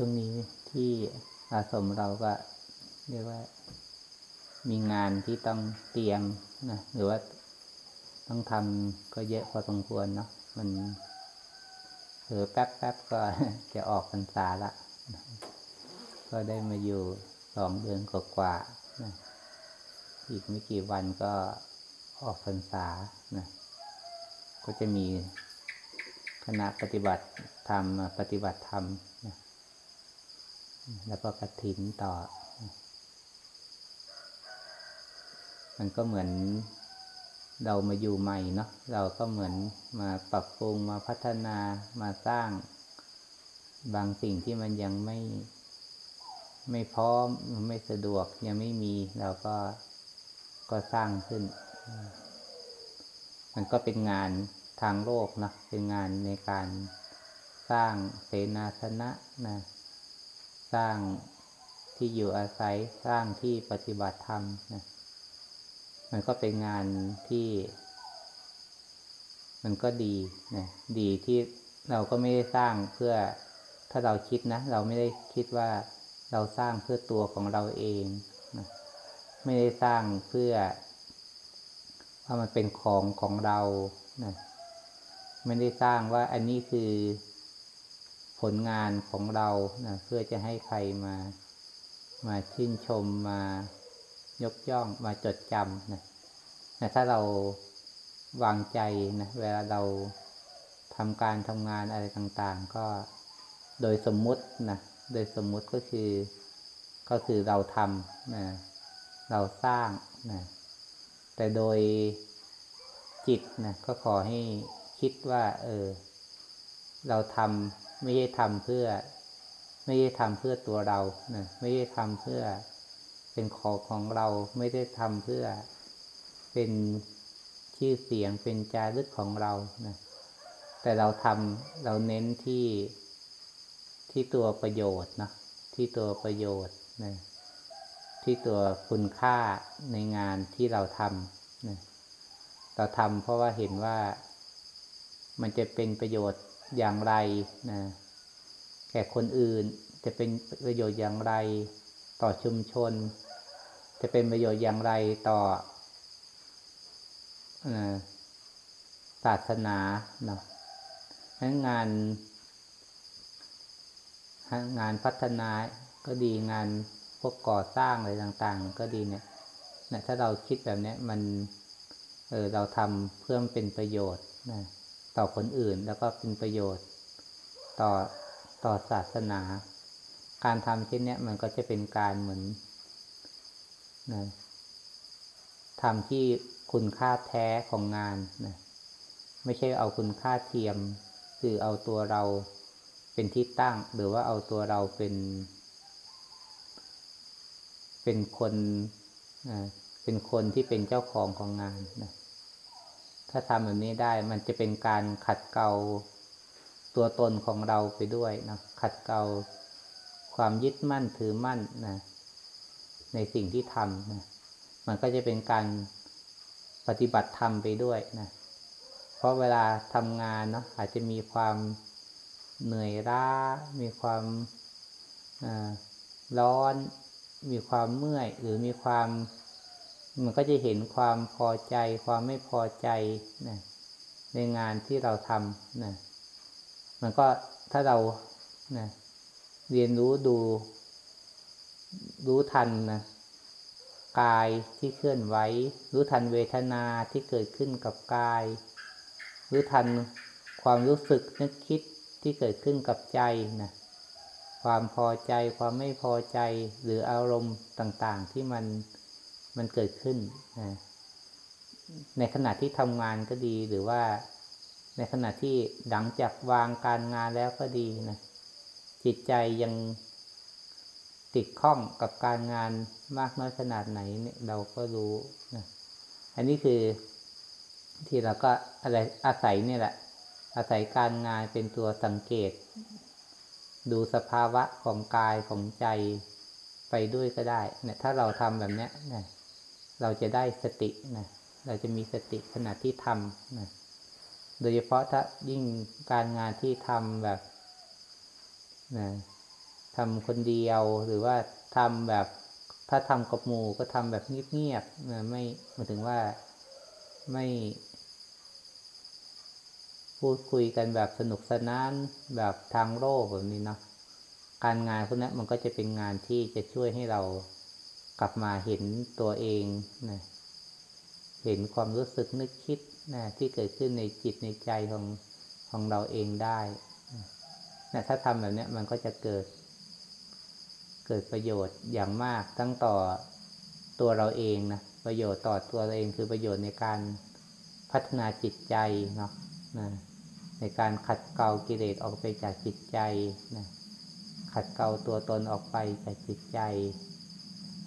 ช่วงนี้ที่อาสมเราก็เรียกว่ามีงานที่ต้องเตรียมนะหรือว่าต้องทำก็เยอะพอสมควรเนาะมันเผลอแป๊บแป๊บก็จะออกพรรษาละนะก็ได้มาอยู่สองเดือนกว่าๆนะอีกไม่กี่วันก็ออกพรรษานะก็จะมีคณะปฏิบัติธรรมปฏิบัติธรรม แล้วก็กระถินต่อ มันก็เหมือนเรามาอยู่ใหม่เนาะเราก็เหมือนมาปรับปรุงมาพัฒนามาสร้าง บางสิ่งที่มันยังไม่ไม่พร้อมไม่สะดวกยังไม่มีเราก็ก็สร้างขึ้น มันก็เป็นงานทางโลกนะเป็นงานในการสร้างเสนาสนะนะ สร้างที่อยู่อาศัยสร้างที่ปฏิบัติธรรมนะมันก็เป็นงานที่ มันก็ดีนะดีที่เราก็ไม่ได้สร้างเพื่อถ้าเราคิดนะ เราไม่ได้คิดว่าเราสร้างเพื่อตัวของเราเองนะไม่ได้สร้างเพื่อว่ามันเป็นของของเรานะไม่ได้สร้างว่าอันนี้คือ ผลงานของเรานะเพื่อจะให้ใครมา มาชื่นชมมายกย่องมาจดจำนะนะถ้าเราวางใจนะเวลาเราทำการทำงานอะไรต่างๆ ก็โดยสมมุตินะโดยสมมุติก็คือก็คือเราทำนะเราสร้างนะแต่โดยจิตนะก็ขอให้คิดว่า เออ เราทำ ไม่ใช่ทำเพื่อ ไม่ได้ทำเพื่อตัวเรานะไม่ได้ทำเพื่อเป็นของของเราไม่ได้ทำเพื่อเป็นชื่อเสียงเป็นจารึกของเรานะแต่เราทำเราเน้นที่ที่ตัวประโยชน์นะที่ตัวประโยชน์นะที่ตัวคุณค่าในงานที่เราทำนะเราทำเพราะว่าเห็นว่ามันจะเป็นประโยชน์ อย่างไรนะแก่คนอื่น จะเป็นประโยชน์อย่างไร ต่อชุมชน จะเป็นประโยชน์อย่างไรต่อศาสนาเนาะงาน งานพัฒนาก็ดีงานพวกก่อสร้างอะไรต่างๆ ก็ดีเนี่ยนะถ้าเราคิดแบบนี้มัน เออเราทำเพื่อเป็นประโยชน์นะ ต่อคนอื่น แล้วก็เป็นประโยชน์ ต่อต่อศาสนา การทำเช่นนี้มันก็จะเป็นการเหมือนนะทำที่คุณค่าแท้ของงานนะไม่ใช่เอาคุณค่าเทียม คือเอาตัวเราเป็นที่ตั้ง หรือว่าเอาตัวเราเป็น เป็นคนเป็นคนที่เป็นเจ้าของของงานนะ ถ้าทำแบบนี้ได้มันจะเป็นการขัดเกลาตัวตนของเราไปด้วยนะขัดเกลาความยึดมั่นถือมั่นนะในสิ่งที่ทำนะมันก็จะเป็นการปฏิบัติธรรมไปด้วยนะเพราะเวลาทำงานเนาะอาจจะมีความเหนื่อยล้า มีความร้อน มีความเมื่อย หรือมีความ มันก็จะเห็นความพอใจ ความไม่พอใจนะในงานที่เราทำนะมันก็ถ้าเรานะเรียนรู้ดู รู้ทันนะกายที่เคลื่อนไหวรู้ทันเวทนาที่เกิดขึ้นกับกาย รู้ทันความรู้สึกนึกคิดที่เกิดขึ้นกับใจนะความพอใจความไม่พอใจหรืออารมณ์ต่าง ๆ ที่มัน มันเกิดขึ้นนะในขณะที่ทำงานก็ดีหรือว่า ในขณะที่หลังจากวางการงานแล้วก็ดีนะจิตใจยังติดข้องกับการงานมากน้อยขนาดไหนเนี่ยเราก็รู้นะอันนี้คือที่เราก็อะไรอาศัยเนี่ยแหละ อาศัยการงานเป็นตัวสังเกต ดูสภาวะของกายของใจไปด้วยก็ได้ เนี่ย ถ้าเราทำแบบเนี้ยนะ เราจะได้สตินะเราจะมีสติขณะที่ทำนะโดยเฉพาะถ้ายิ่งการงานที่ทำแบบนะทำคนเดียวหรือว่าทำแบบถ้าทำกับหมู่ก็ทำแบบเงียบๆนะไม่หมายถึงว่าไม่ พูดคุยกันแบบสนุกสนานแบบทางโลกแบบนี้เนาะการงานพวกนี้มันก็จะเป็นงานที่จะช่วยให้เรา กลับมาเห็นตัวเองนะเห็นความรู้สึกนึกคิดนะที่เกิดขึ้นในจิตในใจของของเราเองได้นะถ้าทำแบบนี้มันก็จะเกิด เกิดประโยชน์อย่างมากทั้งต่อตัวเราเองนะประโยชน์ต่อตัวเราเองคือประโยชน์ในการพัฒนาจิตใจเนาะนะในการขัดเกลากิเลสออกไปจากจิตใจนะขัดเกลาตัวตนออกไปจากจิตใจ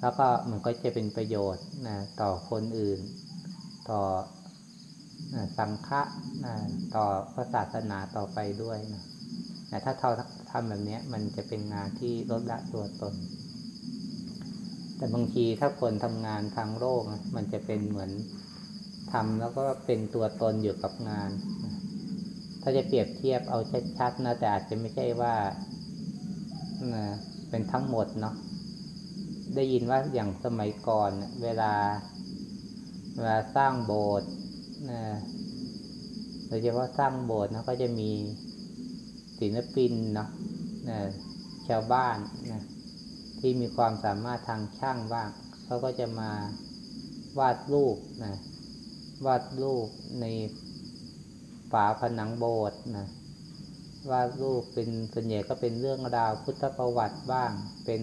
แล้วก็มันก็จะเป็นประโยชน์นะต่อคนอื่น ต่อนะสังฆะนะต่อพระศาสนาต่อไปด้วยนะนะถ้าเราทำแบบนี้มันจะเป็นงานที่ลดละตัวตน แต่บางทีถ้าคนทำงานทางโลกมันจะเป็นเหมือนทำแล้วก็เป็นตัวตนอยู่กับงาน ถ้าจะเปรียบเทียบเอาชัดๆนะแต่อาจจะไม่ใช่ว่านะเป็นทั้งหมดเนาะ ได้ยินว่าอย่างสมัยก่อน เวลา เวลาสร้างโบสถ์นะโดยเฉพาะสร้างโบสถ์นะก็จะมีศิลปินเนาะนะชาวบ้านนะที่มีความสามารถทางช่างบ้างเขาก็จะมาวาดรูปนะวาดรูปในฝาผนังโบสถ์นะวาดรูปเป็นส่วนใหญ่ก็เป็นเรื่องราวพุทธประวัติบ้างเป็น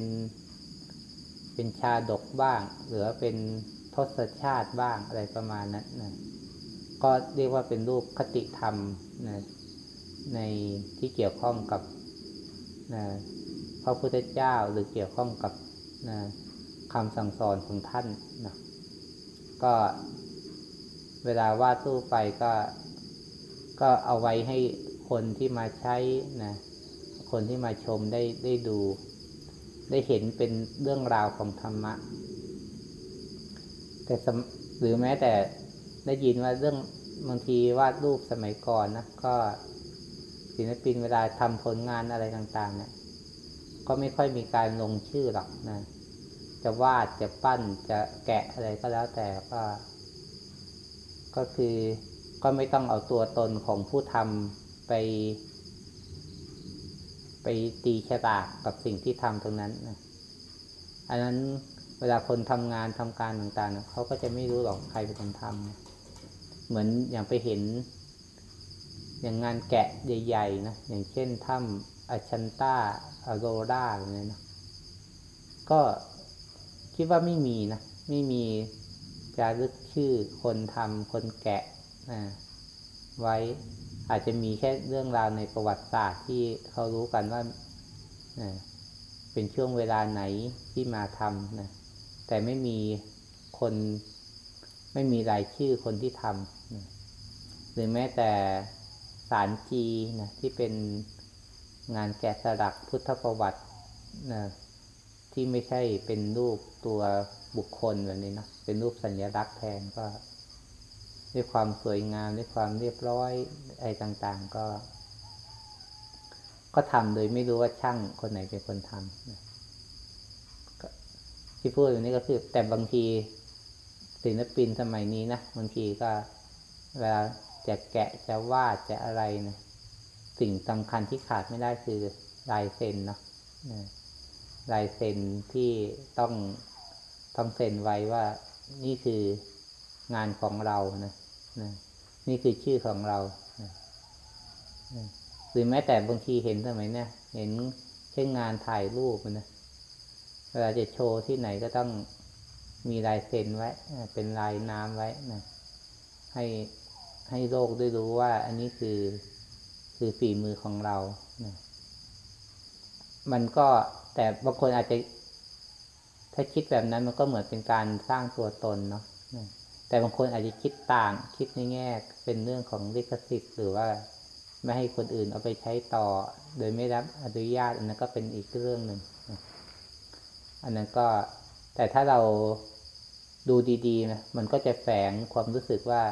เป็นชาดกบ้าง หรือเป็นทศชาติบ้างอะไรประมาณนั้นนะก็เรียกว่าเป็นรูปคติธรรมนะในที่เกี่ยวข้องกับนะพระพุทธเจ้าหรือเกี่ยวข้องกับนะคำสั่งสอนของท่านนะก็เวลาวาดรูปไปก็ก็เอาไว้ให้คนที่มาใช้นะคนที่มาชมได้ได้ดู ได้เห็นเป็นเรื่องราวของธรรมะ แต่หรือแม้แต่ได้ยินว่าเรื่องบางทีวาดรูปสมัยก่อนนะก็ศิลปินเวลาทำผลงานอะไรต่างๆ เนี่ย ก็ไม่ค่อยมีการลงชื่อหรอกนะ จะวาดจะปั้นจะแกะอะไรก็แล้วแต่ก็ ก็คือก็ไม่ต้องเอาตัวตนของผู้ทำไป ไปตีชะตากับสิ่งที่ทำตรงนั้นนะอันนั้นเวลาคนทำงานทำการต่างๆเขาก็จะไม่รู้หรอกใครเป็นคนทำเหมือนอย่างไปเห็น อย่างงานแกะใหญ่ๆนะอย่างเช่นถ้ำอาชันตาอโรราอะไรเนี่ยนะก็คิดว่าไม่มีนะไม่มีจารึกชื่อคนทำคนแกะนะไว้ อาจจะมีแค่เรื่องราวในประวัติศาสตร์ที่เขารู้กันว่าเป็นช่วงเวลาไหนที่มาทำนะแต่ไม่มีคนไม่มีรายชื่อคนที่ทำนะหรือแม้แต่สารจีนะที่เป็นงานแกะสลักพุทธประวัตินะที่ไม่ใช่เป็นรูปตัวบุคคลแบบนี้นะเป็นรูปสัญลักษณ์แทนก็ ด้วยความสวยงามด้วยความเรียบร้อยอะไรต่างๆ ก็ ก็ทำโดยไม่รู้ว่าช่างคนไหนเป็นคนทำที่พูดอย่างนี้ก็คือ แต่บางทีศิลปินสมัยนี้นะบางทีก็เวลาจะแกะจะวาดจะอะไรนะสิ่งสำคัญที่ขาดไม่ได้คือลายเซ็นเนาะลายเซ็นที่ต้องต้องเซ็นไว้ว่านี่คือ งานของเรานะนะนี่คือชื่อของเรานะหรือแม้แต่บางทีเห็นสมัยเนี่ยเห็นเช่นงานถ่ายรูปนะเวลาจะโชว์ที่ไหนก็ต้องมีลายเซ็นไว้ เป็นลายน้ำไว้นะให้ให้โลกได้รู้ว่า อันนี้คือคือฝีมือของเรานะมันก็แต่บางคนอาจจะ ถ้าคิดแบบนั้นมันก็เหมือนเป็นการสร้างตัวตนเนาะ แต่บางคนอาจจะคิดต่างคิดในแง่เป็นเรื่องของลิขสิทธิ์หรือว่าไม่ให้คนอื่นเอาไปใช้ต่อ โดยไม่รับอนุญาต อันนั้นก็เป็นอีกเรื่องหนึ่งอันนั้นก็แต่ถ้าเราดูดีๆนะมันก็จะแฝงความรู้สึกว่า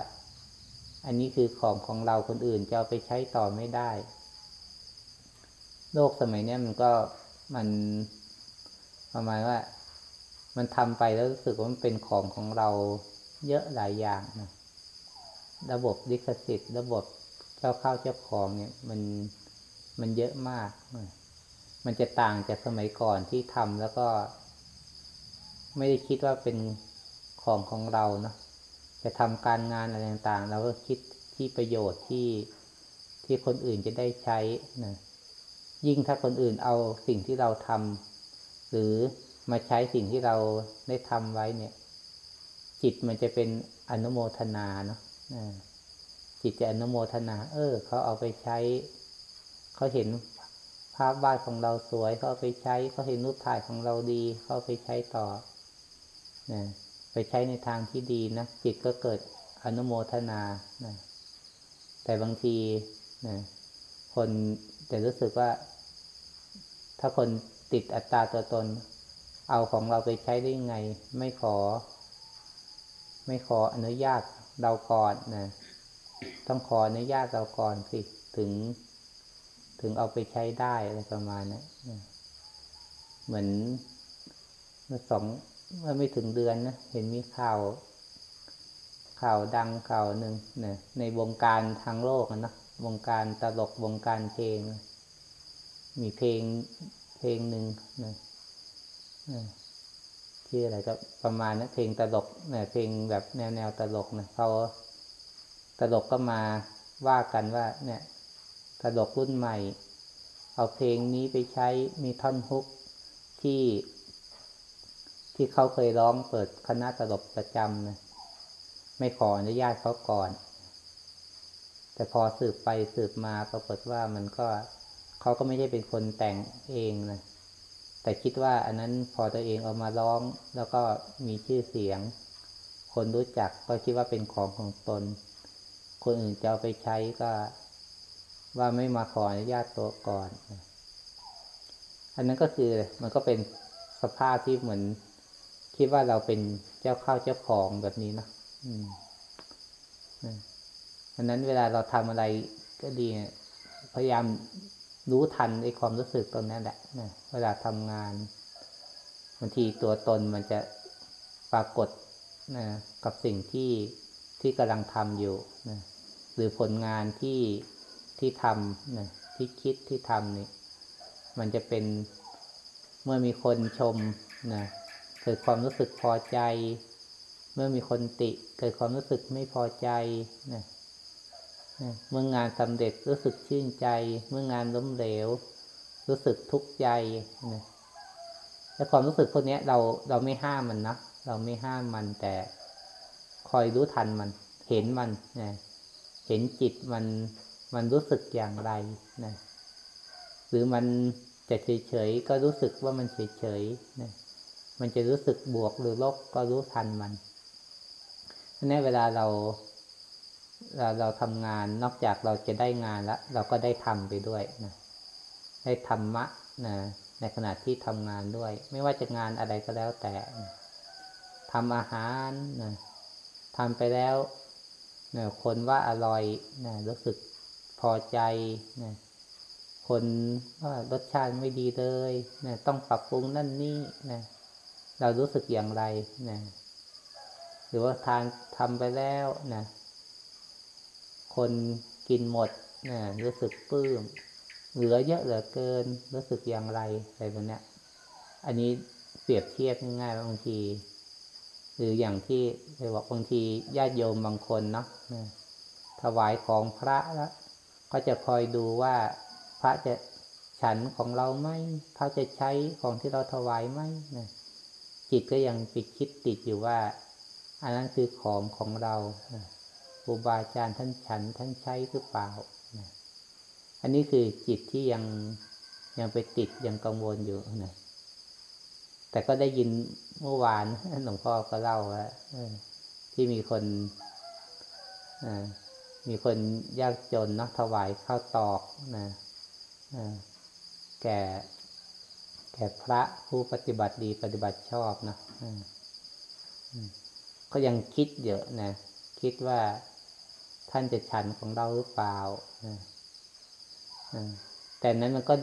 อันนี้คือของของเราคนอื่นจะเอาไปใช้ต่อไม่ได้ โลกสมัยนี้มันก็มันประมาณว่า มันทำไปแล้วรู้สึกว่ามันเป็นของของเรา เยอะหลายอย่างนะระบบลิขสิทธิ์ ระบบเจ้าเข้าเจ้าของเนี่ย มันมันเยอะมาก มันจะต่างจากสมัยก่อนที่ทำแล้วก็ ไม่ได้คิดว่าเป็นของของเราเนาะจะทำการงานอะไรต่างๆเราก็คิดที่ประโยชน์ที่ที่คนอื่นจะได้ใช้นะยิ่งถ้าคนอื่นเอาสิ่งที่เราทำหรือมาใช้สิ่งที่เราได้ทำไว้เนี่ย จิตมันจะเป็นอนุโมทนาเนาะจิตจะอนุโมทนา เออ เขาเอาไปใช้ เขาเห็นภาพวาดของเราสวย เขาไปใช้ เขาเห็นรูปถ่ายของเราดี เขาไปใช้ต่อนะไปใช้ในทางที่ดีนะจิตก็เกิดอนุโมทนานะแต่บางทีนะคนจะรู้สึกว่า ถ้าคนติดอัตตาตัวตน เอาของเราไปใช้ได้ยังไง ไม่ขอ ไม่ขออนุญาตเราก่อนนะต้องขออนุญาตเราก่อนสิถึง ถึงเอาไปใช้ได้อะไรประมาณนี้เหมือนเมื่อสองเมื่อไม่ถึงเดือนนะเห็นมีข่าว ข่าวดังข่าวหนึ่งนี่ยในวงการทางโลกนะวงการตลกวงการเพลง มีเพลงเพลงหนึ่งนะ ที่อะไรก็ประมาณนะเพลงตลกเนี่ยเพลงแบบแนวแนวตลกนะเขาตลกก็มาว่ากันว่า เนี่ยตลกรุ่นใหม่ เอาเพลงนี้ไปใช้มีท่อนฮุกที่ ที่เขาเคยร้องเปิดคณะตลกประจำนะไม่ขออนุญาตเขาก่อน แต่พอสืบไปสืบมาปรากฏว่ามันก็เขาก็ไม่ใช่เป็นคนแต่งเองนะ แต่คิดว่าอันนั้นพอตัวเองเอามาร้อง แล้วก็มีชื่อเสียง คนรู้จักก็คิดว่าเป็นของของตน คนอื่นจะเอาไปใช้ก็ ว่าไม่มาขออนุญาตตัวก่อน อันนั้นก็คือมันก็เป็นสภาพที่เหมือน คิดว่าเราเป็นเจ้าข้าวเจ้าของแบบนี้นะอืมอันนั้นเวลาเราทำอะไรก็ดี พยายาม รู้ทันในความรู้สึกตรงนั้นแหละนะเวลาทำงานบางทีตัวตนมันจะปรากฏนะกับสิ่งที่ที่กำลังทำอยู่นะหรือผลงานที่ที่ทำนะที่คิดที่ทำนี่มันจะเป็นเมื่อมีคนชมนะเกิดความรู้สึกพอใจ เมื่อมีคนติ เกิดความรู้สึกไม่พอใจนะ เมื่องานสำเร็จรู้สึกชื่นใจ เมื่องานล้มเหลว รู้สึกทุกข์ใจนะและความรู้สึกพวกนี้เราเราไม่ห้ามมันนะเราไม่ห้ามมันแต่คอยรู้ทันมัน เห็นมันนะเห็นจิตมันมันรู้สึกอย่างไรนะหรือมันจะเฉยๆก็รู้สึกว่ามันเฉยๆนะมันจะรู้สึกบวกหรือลบก็รู้ทันมันเพราะนั้นเวลาเรา เราเราทำงานนอกจากเราจะได้งานแล้ว เราก็ได้ทำไปด้วยนะได้ธรรมะนะในขณะที่ทำงานด้วย ไม่ว่าจะงานอะไรก็แล้วแต่ทำอาหารนะทำไปแล้วนะคนว่าอร่อยนะรู้สึกพอใจนะคนว่ารสชาติไม่ดีเลยนะต้องปรับปรุงนั่นนี่นะเรารู้สึกอย่างไรนะหรือว่าทานทำไปแล้วนะ คนกินหมดนะรู้สึกปลื้ม เหลือเยอะเหลือเกิน รู้สึกอย่างไรอะไรแบบนี้อันนี้เปรียบเทียบง่ายบางที หรืออย่างที่เคยบอกบางทีญาติโยมบางคนเนาะถวายของพระแล้วก็จะคอยดูว่าพระจะฉันของเราไหมพระจะใช้ของที่เราถวายไหมนะจิตก็ยังปิดคิดติดอยู่ว่า อันนั้นคือของของเรา รูบาอาจารย์ท่านฉันท่านใช้หรือเปล่า อันนี้คือจิตที่ยังยังไปติดยังกังวลอยู่นะ แต่ก็ได้ยินเมื่อวานหลวงพ่อก็เล่าว่าที่มีคนมีคนยากจนนักถวายข้าวตอกนะแก่ แก่พระผู้ปฏิบัติดีปฏิบัติชอบนะก็ยังคิดเยอะนะ คิดว่า ท่านจะฉันของเราหรือเปล่าแต่นั้นมันก็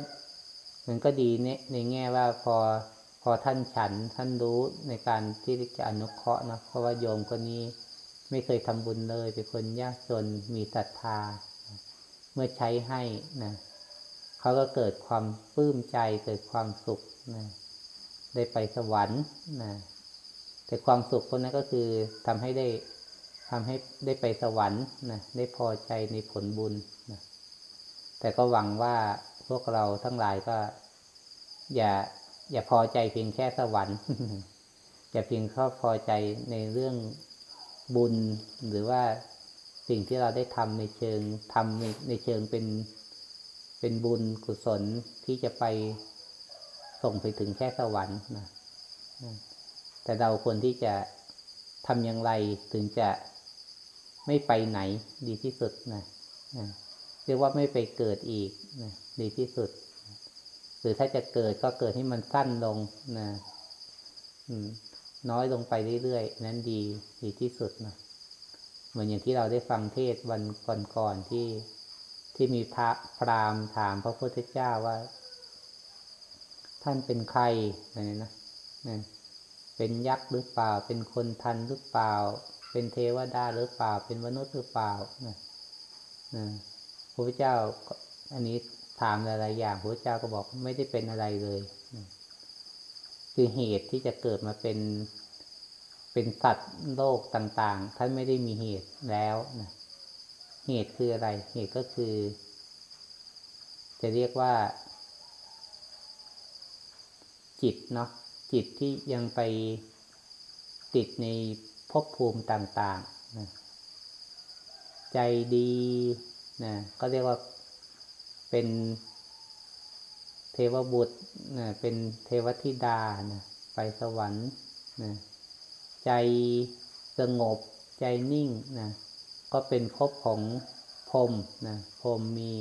มันก็ดีในในแง่ว่าพอพอท่านฉันท่านรู้ในการที่จะอนุเคราะห์นะเพราะว่าโยมคนนี้ไม่เคยทำบุญเลยเป็นคนยากจนมีศรัทธา เมื่อใช้ให้นะเขาก็เกิดความปลื้มใจเกิดความสุขนะได้ไปสวรรค์นะแต่ความสุขคนนั้นก็คือทำให้ได้ ทำให้ได้ไปสวรรค์นะได้พอใจในผลบุญนะแต่ก็หวังว่าพวกเราทั้งหลายก็ อย่า อย่าพอใจเพียงแค่สวรรค์ อย่าเพียงแค่พอใจในเรื่องบุญ หรือว่าสิ่งที่เราได้ทำในเชิงทำในในเชิงเป็นเป็นบุญกุศลที่จะไปส่งไปถึงแค่สวรรค์นะแต่เราควรที่จะทำอย่างไรถึงจะ ไม่ไปไหนดีที่สุดนะเรียกว่าไม่ไปเกิดอีกนะดีที่สุด หรือถ้าจะเกิดก็เกิดให้มันสั้นลงนะน้อยลงไปเรื่อยๆนั้นดีดีที่สุดนะเหมือนอย่างที่เราได้ฟังเทศวันก่อนๆที่ที่มีพระพรามถามพระพุทธเจ้าว่า ท่านเป็นใครอะไรนะนะเป็นยักษ์หรือเปล่า เป็นคนทันหรือเปล่า เป็นเทวดาหรือเปล่า เป็นมนุษย์หรือเปล่านะนะพระพุทธเจ้าอันนี้ถามหลายๆอย่างพระพุทธเจ้าก็บอกไม่ได้เป็นอะไรเลยนะคือเหตุที่จะเกิดมาเป็นเป็นสัตว์โลกต่าง ๆ ท่านไม่ได้มีเหตุแล้วนะเหตุคืออะไร เหตุก็คือ จะเรียกว่า จิตเนาะจิตที่ยังไปติดใน ภพภูมิต่างๆนะใจดีนะก็เรียกว่าเป็นเทวบุตรนะเป็นเทวธิดานะไปสวรรค์นะใจสงบใจนิ่งนะก็เป็นภพของพรมนะพรมมี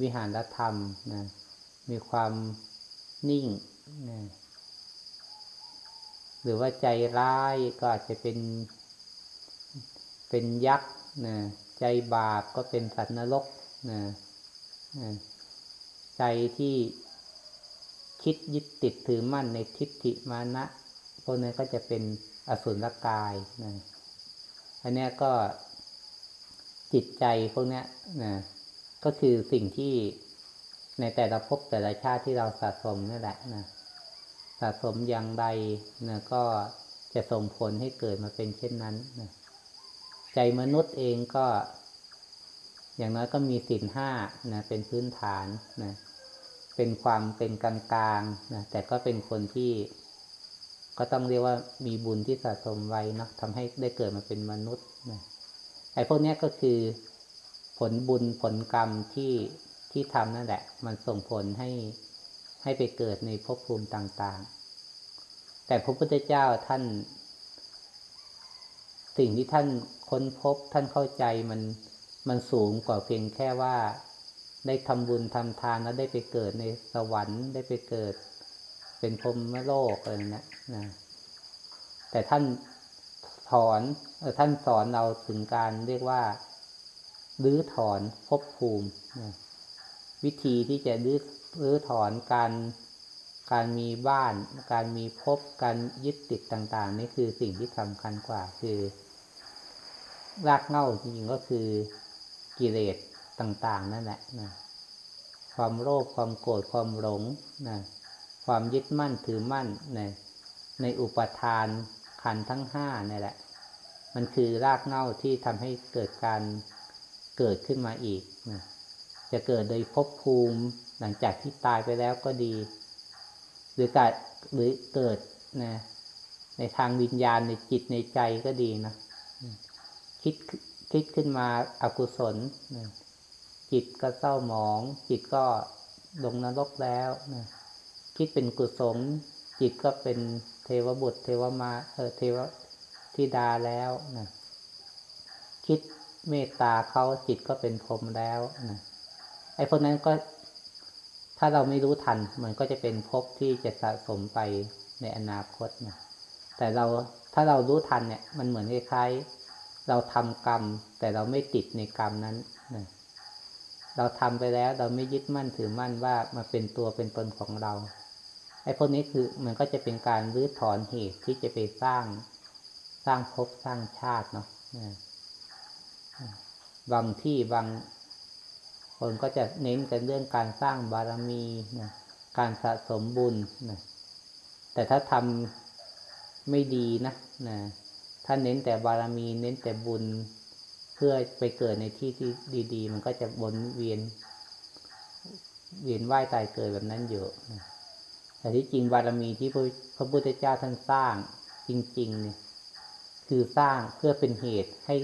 วิหารธรรมนะมีความนิ่งนะ หรือว่าใจร้ายก็อาจจะเป็น เป็นยักษ์นะใจบาปก็เป็นสัตว์นรกนะใจที่คิดยึดติดถือมั่นในทิฏฐิมานะพวกนั้นก็จะเป็นอสุรกายนะอันนี้ก็จิตใจพวกนี้นะก็คือสิ่งที่ในแต่ละภพแต่ละชาติที่เราสะสมนั่นแหละนะะสมอย่างใดนะก็จะส่งผลให้เกิดมาเป็นเช่นนั้นนะใจมนุษย์เองก็ อย่างน้อยก็มีสินห้านะเป็นพื้นฐานนะเป็นความเป็นกลางกลางนะแต่ก็เป็นคนที่ ก็ต้องเรียกว่ามีบุญที่สะสมไว้นะทำให้ได้เกิดมาเป็นมนุษย์นะไอ้พวกนี้ก็คือผลบุญผลกรรมที่ที่ทำนั่นแหละ มันส่งผลให้ ให้ไปเกิดในภพภูมิต่าง ๆ แต่พระพุทธเจ้าท่าน สิ่งที่ท่านค้นพบท่านเข้าใจมันมันสูงกว่าเพียงแค่ว่าได้ทำบุญทำทานแล้วได้ไปเกิดในสวรรค์ได้ไปเกิด เป็นพรหมโลกอะไรนะนะ แต่ท่านถอนท่านสอนเราถึงการเรียกว่ารื้อถอนภพภูมินะวิธีที่จะรื้อ รื้อถอนการการมีบ้าน การมีภพการยึดติดต่าง ๆ นี่คือสิ่งที่สำคัญกว่าคือ รากเหง้าจริงๆก็คือกิเลสต่าง ๆ นั่นแหละนะความโลภความโกรธความหลงนะความยึดมั่นถือมั่นนะในอุปทานขันทั้งห้านี่แหละ มันคือรากเหง้าที่ทำให้เกิดการเกิดขึ้นมาอีกนะ จะเกิดโดยภพภูมิหลังจากที่ตายไปแล้วก็ดี หรือการหรือเกิดนะในทางวิญญาณในจิตในใจก็ดีนะคิดคิดขึ้นมาอากุศลนะจิตก็เศร้าหมอง จิตก็ลงนรกแล้วนะคิดเป็นกุศลจิตก็เป็นเทวบุตร เทวมาเออเทวธิดาแล้วนะคิดเมตตาเขาจิตก็เป็นพรหมแล้วนะ ไอ้พวกนั้นก็ถ้าเราไม่รู้ทัน มันก็จะเป็นภพที่จะสะสมไปในอนาคตนะแต่เราถ้าเรารู้ทันเนี่ย มันเหมือนคล้ายๆเราทำกรรม แต่เราไม่ติดในกรรมนั้นนะเราทำไปแล้วเราไม่ยึดมั่นถือมั่นว่ามาเป็นตัวเป็นตนของเราไอ้พวกนี้คือมันก็จะเป็นการรื้อถอนเหตุที่จะไปสร้างสร้างภพสร้างชาติเนาะบางที่บาง คนก็จะเน้นกันเรื่องการสร้างบารมีนะการสะสมบุญนะแต่ถ้าทำไม่ดีนะนะถ้าเน้นแต่บารมี เน้นแต่บุญเพื่อไปเกิดในที่ที่ดี ๆ มันก็จะวนเวียน เวียนว่ายตายเกิดแบบนั้นเยอะนะแต่ที่จริงบารมีที่พระพุทธเจ้าท่านสร้างจริงๆเนี่ยคือสร้างเพื่อเป็นเหตุให้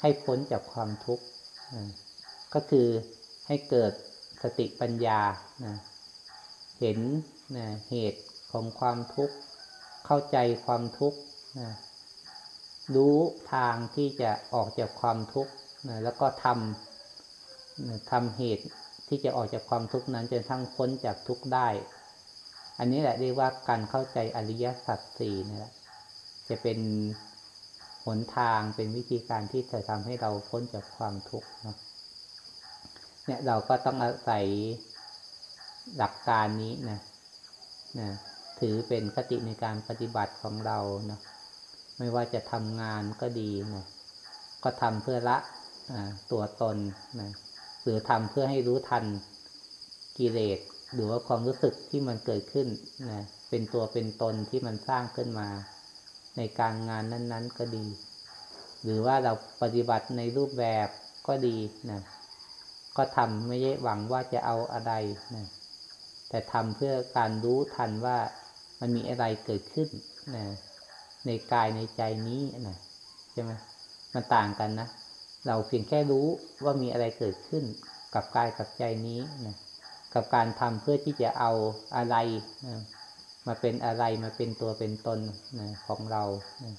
ให้พ้นจากความทุกข์ ก็คือให้เกิดสติปัญญาเห็นเหตุของความทุกข์ เข้าใจความทุกข์รู้ทางที่จะออกจากความทุกข์แล้วก็ทำทำเหตุที่จะออกจากความทุกข์นั้นจนทั้งพ้นจากทุกข์ได้ อันนี้แหละเรียกว่าการเข้าใจอริยสัจสี่นี่แหละจะเป็นหนทางเป็นวิธีการที่จะทำให้เราพ้นจากความทุกข์เนาะ เนี่ยเราก็ต้องอาศัยหลักการนี้นะนะถือเป็นคติในการปฏิบัติของเรานะไม่ว่าจะทำงานก็ดีนะก็ทำเพื่อละตัวตนนะหรือทำเพื่อให้รู้ทันกิเลสหรือว่าความรู้สึกที่มันเกิดขึ้นนะเป็นตัวเป็นตนที่มันสร้างขึ้นมา ในการงานนั้น ๆ ก็ดี หรือว่าเราปฏิบัติในรูปแบบก็ดีนะ ก็ทำไม่ใช่หวังว่าจะเอาอะไรนะแต่ทำเพื่อการรู้ทันว่ามันมีอะไรเกิดขึ้นนะในกายในใจนี้นะใช่ไหมมันต่างกันนะเราเพียงแค่รู้ว่ามีอะไรเกิดขึ้นกับกายกับใจนี้นะกับการทำเพื่อที่จะเอาอะไรนะมาเป็นอะไรมาเป็นตัวเป็นตนนะของเรานะ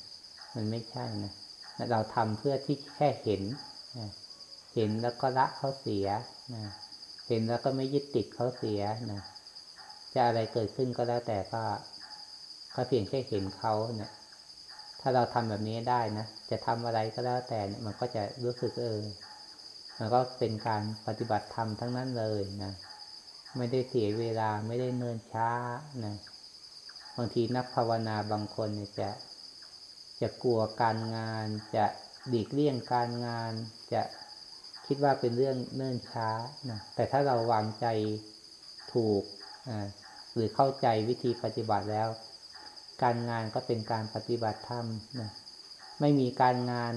มันไม่ใช่นะเราทำเพื่อที่แค่เห็นนะ เห็นแล้วก็ละเขาเสียนะเห็นแล้วก็ไม่ยึดติดเขาเสียนะจะอะไรเกิดขึ้นก็แล้วแต่ก็ก็เพียงแค่เห็นเขาเนะี่ย ถ้าเราทำแบบนี้ได้นะจะทำอะไรก็แล้วแต่เนี่ยมันก็จะรู้สึกเออมันก็เป็นการปฏิบัติธรรมทั้งนั้นเลยนะไม่ได้เสียเวลาไม่ได้เนินช้านะบางทีนักภาวนาบางคนเนี่ยจะจะกลัวการงาน จะหลีกเลี่ยงการงาน จะ คิดว่าเป็นเรื่องเนิ่นช้านะแต่ถ้าเราวางใจถูกหรือเข้าใจวิธีปฏิบัติแล้ว การงานก็เป็นการปฏิบัติธรรมนะไม่มีการงาน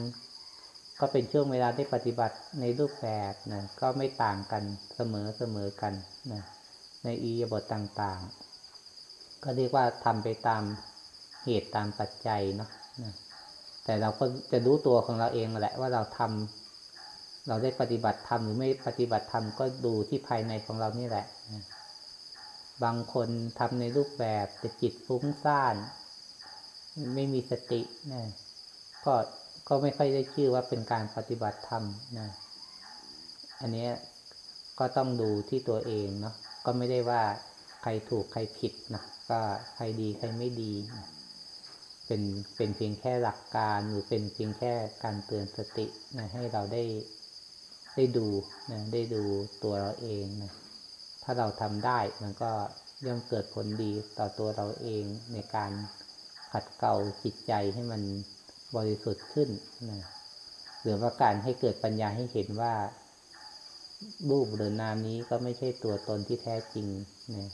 ก็เป็นช่วงเวลาได้ปฏิบัติในรูปแบบนะก็ไม่ต่างกันเสมอเสมอกันนะในอียบทต่างๆ ก็เรียกว่าทำไปตามเหตุตามปัจจัยเนาะนะแต่เราก็จะรู้ตัวของเราเองแหละว่าเราทำ เราได้ปฏิบัติธรรมหรือไม่ปฏิบัติธรรมก็ดูที่ภายในของเรานี่แหละ บางคนทำในรูปแบบแต่จิตฟุ้งซ่าน ไม่มีสตินะก็ก็ไม่ค่อยได้ชื่อว่าเป็นการปฏิบัติธรรมนะอันนี้ก็ต้องดูที่ตัวเองเนาะก็ไม่ได้ว่าใครถูกใครผิดนะก็ใครดีใครไม่ดีนะเป็นเป็นเพียงแค่หลักการหรือเป็นเพียงแค่การเตือนสตินะให้เราได้ ได้ดูนะได้ดูตัวเราเองนะถ้าเราทำได้มันก็ย่อมเกิดผลดีต่อตัวเราเองในการขัดเกลาจิตใจให้มันบริสุทธิ์ขึ้นนะหรือว่าการให้เกิดปัญญาให้เห็นว่ารูปหรือนามนี้ก็ไม่ใช่ตัวตนที่แท้จริงนะ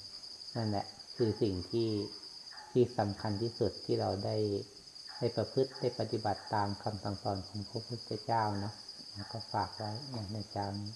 นั่นแหละ คือสิ่งที่ที่สำคัญที่สุดที่เราได้ได้ประพฤติได้ปฏิบัติตามคำสั่งสอนของพระพุทธเจ้าเนาะ แล้วก็ฝากไว้ในใจนี้